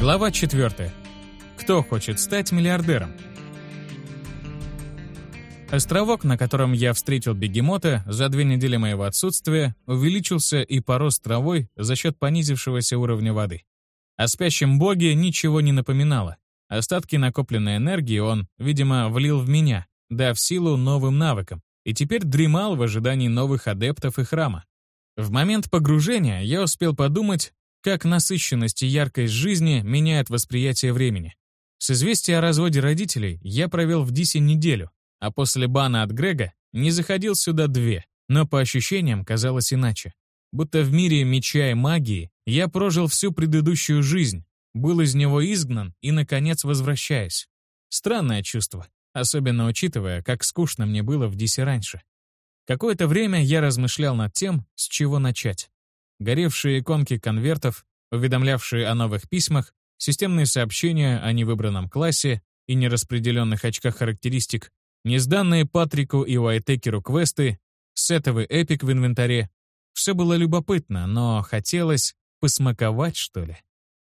Глава 4. Кто хочет стать миллиардером? Островок, на котором я встретил бегемота за две недели моего отсутствия, увеличился и порос травой за счет понизившегося уровня воды. О спящем боге ничего не напоминало. Остатки накопленной энергии он, видимо, влил в меня, дав силу новым навыкам, и теперь дремал в ожидании новых адептов и храма. В момент погружения я успел подумать, как насыщенность и яркость жизни меняют восприятие времени. С известия о разводе родителей я провел в Дисе неделю, а после бана от Грега не заходил сюда две, но по ощущениям казалось иначе. Будто в мире меча и магии я прожил всю предыдущую жизнь, был из него изгнан и, наконец, возвращаюсь. Странное чувство, особенно учитывая, как скучно мне было в Дисе раньше. Какое-то время я размышлял над тем, с чего начать горевшие иконки конвертов, уведомлявшие о новых письмах, системные сообщения о невыбранном классе и нераспределенных очках характеристик, несданные Патрику и Уайтекеру квесты, сетовый эпик в инвентаре. Все было любопытно, но хотелось посмаковать, что ли.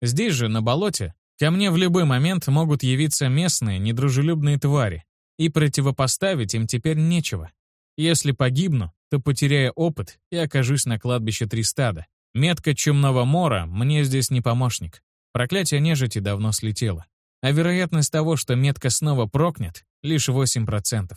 Здесь же, на болоте, ко мне в любой момент могут явиться местные недружелюбные твари, и противопоставить им теперь нечего. Если погибну, то потеряю опыт и окажусь на кладбище Тристада. Метка чумного мора мне здесь не помощник. Проклятие нежити давно слетело. А вероятность того, что метка снова прокнет, лишь 8%.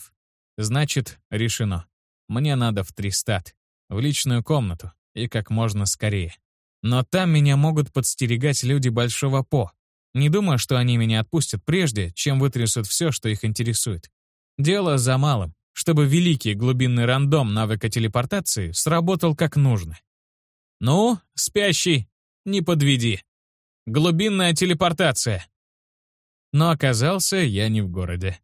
Значит, решено. Мне надо в Тристад, в личную комнату, и как можно скорее. Но там меня могут подстерегать люди Большого По. Не думаю, что они меня отпустят прежде, чем вытрясут все, что их интересует. Дело за малым чтобы великий глубинный рандом навыка телепортации сработал как нужно. Ну, спящий, не подведи. Глубинная телепортация. Но оказался я не в городе.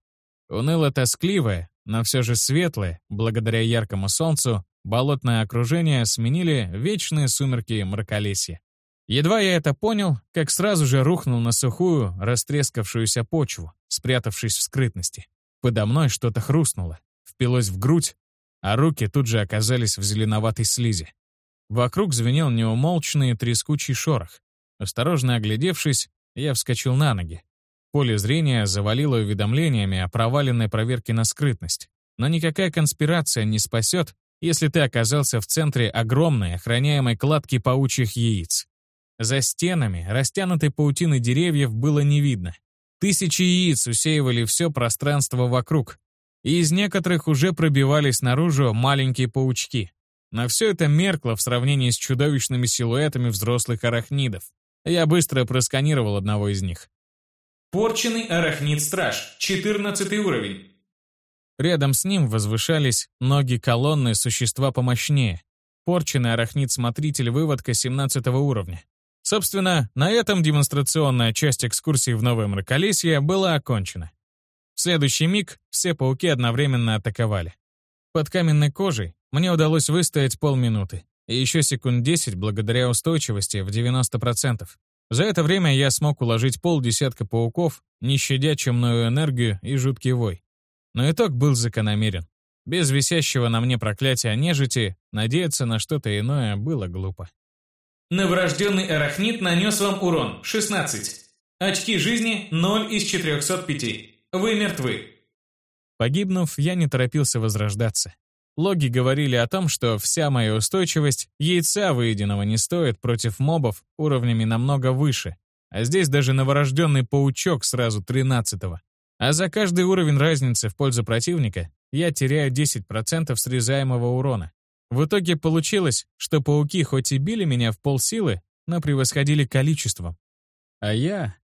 Уныло-тоскливое, но все же светлое, благодаря яркому солнцу, болотное окружение сменили вечные сумерки мраколесья. Едва я это понял, как сразу же рухнул на сухую, растрескавшуюся почву, спрятавшись в скрытности. Подо мной что-то хрустнуло впилось в грудь, а руки тут же оказались в зеленоватой слизи. Вокруг звенел неумолчный трескучий шорох. Осторожно оглядевшись, я вскочил на ноги. Поле зрения завалило уведомлениями о проваленной проверке на скрытность. Но никакая конспирация не спасет, если ты оказался в центре огромной охраняемой кладки паучьих яиц. За стенами, растянутой паутины деревьев, было не видно. Тысячи яиц усеивали все пространство вокруг, и из некоторых уже пробивались наружу маленькие паучки. Но все это меркло в сравнении с чудовищными силуэтами взрослых арахнидов. Я быстро просканировал одного из них. Порченный арахнид-страж, 14 уровень. Рядом с ним возвышались ноги колонны существа помощнее. Порченный арахнид-смотритель выводка 17 уровня. Собственно, на этом демонстрационная часть экскурсии в Новое Мраколесье была окончена. В следующий миг все пауки одновременно атаковали. Под каменной кожей мне удалось выстоять полминуты, и еще секунд 10 благодаря устойчивости в 90%. За это время я смог уложить полдесятка пауков, не щадя чумную энергию и жуткий вой. Но итог был закономерен. Без висящего на мне проклятия нежити надеяться на что-то иное было глупо. Новорожденный арахнит нанес вам урон 16. Очки жизни 0 из 405. Вы мертвы». Погибнув, я не торопился возрождаться. Логи говорили о том, что вся моя устойчивость яйца выеденного не стоит против мобов уровнями намного выше, а здесь даже новорожденный паучок сразу 13-го. А за каждый уровень разницы в пользу противника я теряю 10% срезаемого урона. В итоге получилось, что пауки хоть и били меня в полсилы, но превосходили количеством. А я...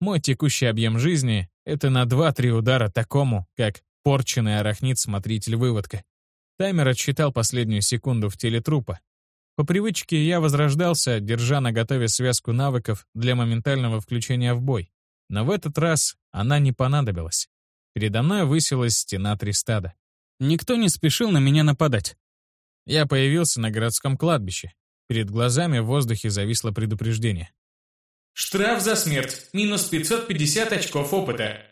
Мой текущий объем жизни это на 2-3 удара такому, как порченный арахнит-смотритель выводка. Таймер отсчитал последнюю секунду в теле трупа. По привычке я возрождался, держа на готове связку навыков для моментального включения в бой. Но в этот раз она не понадобилась. Передо мной высилась стена Тристада. Никто не спешил на меня нападать. Я появился на городском кладбище. Перед глазами в воздухе зависло предупреждение. Штраф за смерть. Минус 550 очков опыта.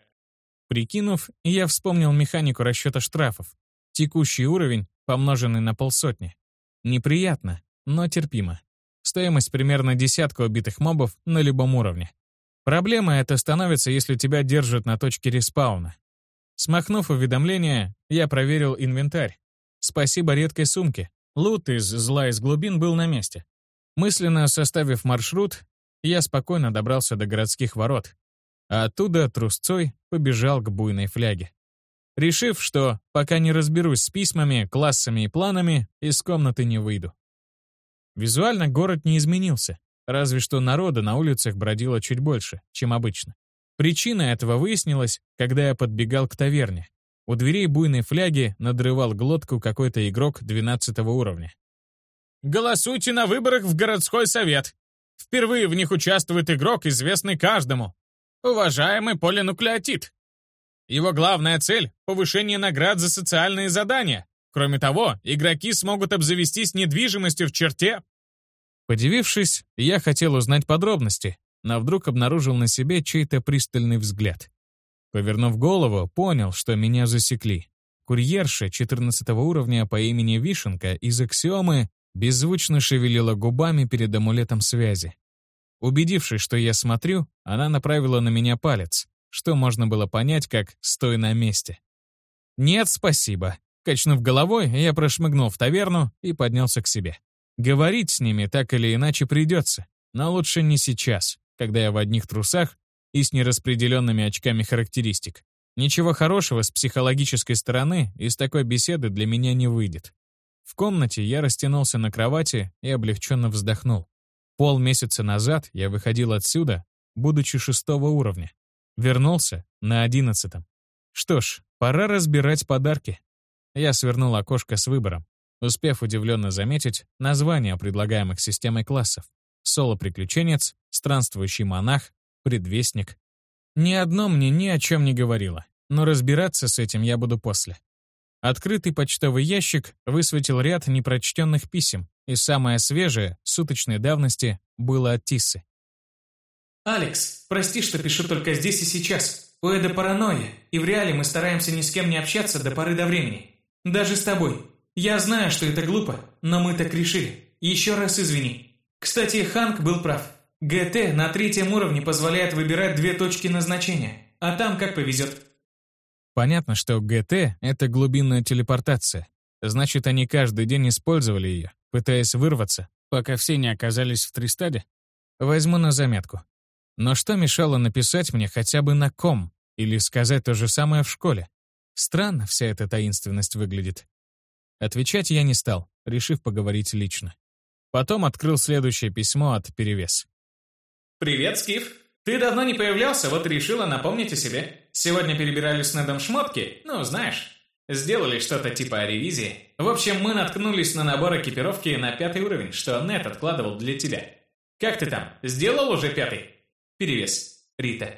Прикинув, я вспомнил механику расчета штрафов. Текущий уровень, помноженный на полсотни. Неприятно, но терпимо. Стоимость примерно десятка убитых мобов на любом уровне. Проблема это становится, если тебя держат на точке респауна. Смахнув уведомление, я проверил инвентарь. Спасибо редкой сумке. Лут из «Зла из глубин» был на месте. Мысленно составив маршрут, я спокойно добрался до городских ворот, а оттуда трусцой побежал к буйной фляге. Решив, что пока не разберусь с письмами, классами и планами, из комнаты не выйду. Визуально город не изменился, разве что народа на улицах бродило чуть больше, чем обычно. Причина этого выяснилась, когда я подбегал к таверне. У дверей буйной фляги надрывал глотку какой-то игрок 12 уровня. «Голосуйте на выборах в городской совет. Впервые в них участвует игрок, известный каждому. Уважаемый полинуклеотид. Его главная цель — повышение наград за социальные задания. Кроме того, игроки смогут обзавестись недвижимостью в черте. Подивившись, я хотел узнать подробности, но вдруг обнаружил на себе чей-то пристальный взгляд. Повернув голову, понял, что меня засекли. Курьерша 14 уровня по имени Вишенка из Аксиомы беззвучно шевелила губами перед амулетом связи. Убедившись, что я смотрю, она направила на меня палец, что можно было понять как «стой на месте». «Нет, спасибо». Качнув головой, я прошмыгнул в таверну и поднялся к себе. Говорить с ними так или иначе придется, но лучше не сейчас, когда я в одних трусах и с нераспределенными очками характеристик. Ничего хорошего с психологической стороны из такой беседы для меня не выйдет. В комнате я растянулся на кровати и облегченно вздохнул. Полмесяца назад я выходил отсюда, будучи шестого уровня. Вернулся на одиннадцатом. Что ж, пора разбирать подарки. Я свернул окошко с выбором, успев удивленно заметить названия предлагаемых системой классов. Соло-приключенец, странствующий монах, предвестник. Ни одно мне ни о чем не говорило, но разбираться с этим я буду после. Открытый почтовый ящик высветил ряд непрочтенных писем, и самое свежее, суточной давности, было от Тиссы. «Алекс, прости, что пишу только здесь и сейчас. У Эда паранойя, и в реале мы стараемся ни с кем не общаться до поры до времени. Даже с тобой. Я знаю, что это глупо, но мы так решили. Еще раз извини. Кстати, Ханк был прав. ГТ на третьем уровне позволяет выбирать две точки назначения, а там как повезет. Понятно, что ГТ — это глубинная телепортация. Значит, они каждый день использовали ее, пытаясь вырваться, пока все не оказались в Тристаде. Возьму на заметку. Но что мешало написать мне хотя бы на ком или сказать то же самое в школе? Странно вся эта таинственность выглядит. Отвечать я не стал, решив поговорить лично. Потом открыл следующее письмо от «Перевес». «Привет, Скиф. Ты давно не появлялся, вот решила напомнить о себе. Сегодня перебирали с Недом шмотки, ну, знаешь. Сделали что-то типа ревизии. В общем, мы наткнулись на набор экипировки на пятый уровень, что Нед откладывал для тебя. Как ты там? Сделал уже пятый? Перевес. Рита.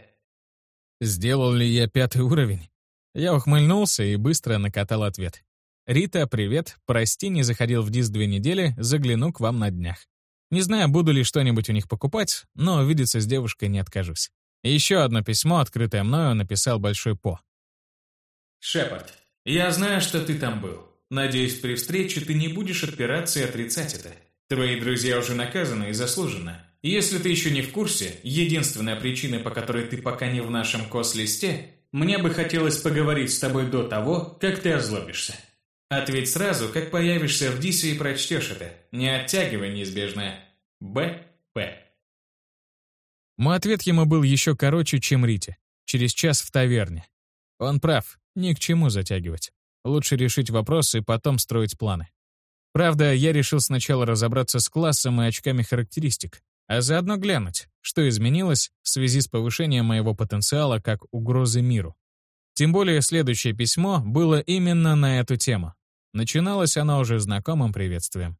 Сделал ли я пятый уровень? Я ухмыльнулся и быстро накатал ответ. «Рита, привет. Прости, не заходил в ДИС две недели, загляну к вам на днях. Не знаю, буду ли что-нибудь у них покупать, но увидеться с девушкой не откажусь». Еще одно письмо, открытое мною, написал Большой По. «Шепард, я знаю, что ты там был. Надеюсь, при встрече ты не будешь отпираться и отрицать это. Твои друзья уже наказаны и заслуженно. Если ты еще не в курсе, единственная причина, по которой ты пока не в нашем кос-листе, мне бы хотелось поговорить с тобой до того, как ты озлобишься. Ответь сразу, как появишься в Дисе и прочтешь это. Не оттягивай неизбежное. Б. Мой ответ ему был еще короче, чем Рите. Через час в таверне. Он прав, ни к чему затягивать. Лучше решить вопрос и потом строить планы. Правда, я решил сначала разобраться с классом и очками характеристик, а заодно глянуть, что изменилось в связи с повышением моего потенциала как угрозы миру. Тем более следующее письмо было именно на эту тему. Начиналось оно уже знакомым приветствием.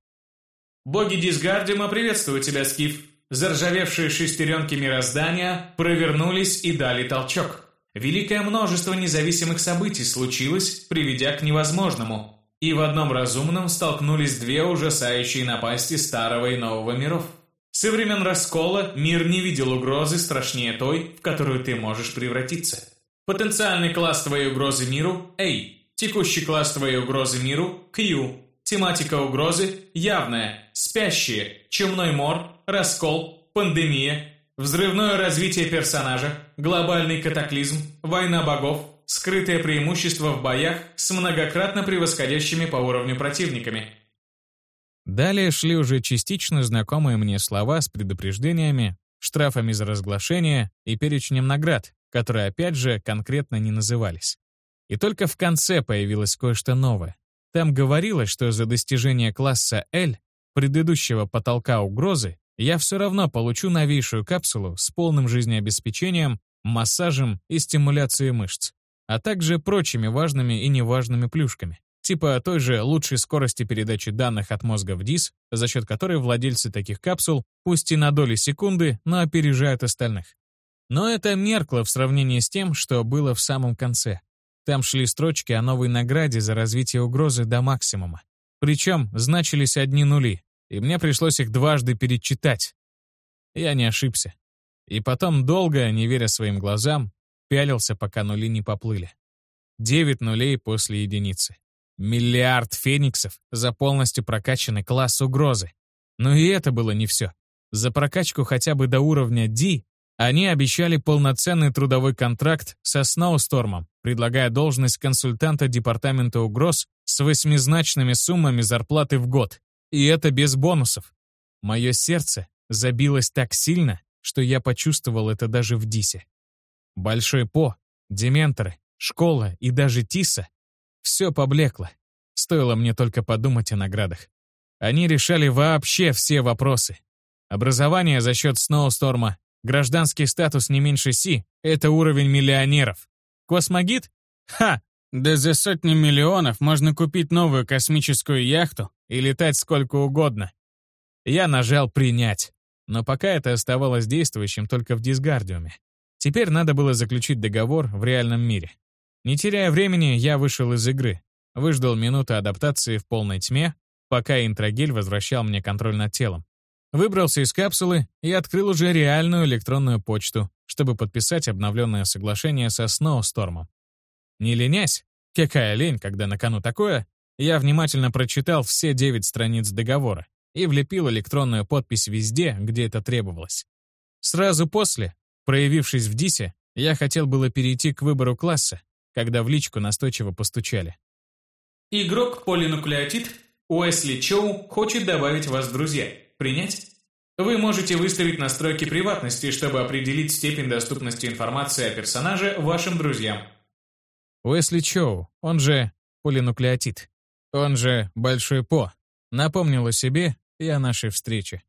«Боги Дисгардиума приветствуют тебя, Скиф. Заржавевшие шестеренки мироздания провернулись и дали толчок. Великое множество независимых событий случилось, приведя к невозможному. И в одном разумном столкнулись две ужасающие напасти старого и нового миров. Со времен раскола мир не видел угрозы страшнее той, в которую ты можешь превратиться. Потенциальный класс твоей угрозы миру – A. Текущий класс твоей угрозы миру – Q. Тематика угрозы – явная, спящие, чумной мор, раскол, пандемия, взрывное развитие персонажа, глобальный катаклизм, война богов, скрытое преимущество в боях с многократно превосходящими по уровню противниками. Далее шли уже частично знакомые мне слова с предупреждениями, штрафами за разглашение и перечнем наград, которые опять же конкретно не назывались. И только в конце появилось кое-что новое. Там говорилось, что за достижение класса L, предыдущего потолка угрозы, я все равно получу новейшую капсулу с полным жизнеобеспечением, массажем и стимуляцией мышц, а также прочими важными и неважными плюшками, типа той же лучшей скорости передачи данных от мозга в ДИС, за счет которой владельцы таких капсул, пусть и на доли секунды, но опережают остальных. Но это меркло в сравнении с тем, что было в самом конце. Там шли строчки о новой награде за развитие угрозы до максимума. Причем значились одни нули, и мне пришлось их дважды перечитать. Я не ошибся. И потом долго, не веря своим глазам, пялился, пока нули не поплыли. Девять нулей после единицы. Миллиард фениксов за полностью прокачанный класс угрозы. Но и это было не все. За прокачку хотя бы до уровня D они обещали полноценный трудовой контракт со Сноустормом, предлагая должность консультанта Департамента угроз с восьмизначными суммами зарплаты в год. И это без бонусов. Мое сердце забилось так сильно, что я почувствовал это даже в Дисе. Большой По, Дементоры, школа и даже Тиса — все поблекло. Стоило мне только подумать о наградах. Они решали вообще все вопросы. Образование за счет Сноусторма Гражданский статус не меньше Си — это уровень миллионеров. Космогид? Ха! Да за сотни миллионов можно купить новую космическую яхту и летать сколько угодно. Я нажал «Принять». Но пока это оставалось действующим только в дисгардиуме. Теперь надо было заключить договор в реальном мире. Не теряя времени, я вышел из игры, выждал минуту адаптации в полной тьме, пока интрагель возвращал мне контроль над телом. Выбрался из капсулы и открыл уже реальную электронную почту, чтобы подписать обновленное соглашение со Сноустормом. Не ленясь, какая лень, когда на кону такое, я внимательно прочитал все девять страниц договора и влепил электронную подпись везде, где это требовалось. Сразу после, проявившись в ДИСе, я хотел было перейти к выбору класса, когда в личку настойчиво постучали. Игрок полинуклеотид Уэсли Чоу хочет добавить вас в друзья. Принять? Вы можете выставить настройки приватности, чтобы определить степень доступности информации о персонаже вашим друзьям. Уэсли Чоу, он же полинуклеотид, он же Большой По, напомнил о себе и о нашей встрече.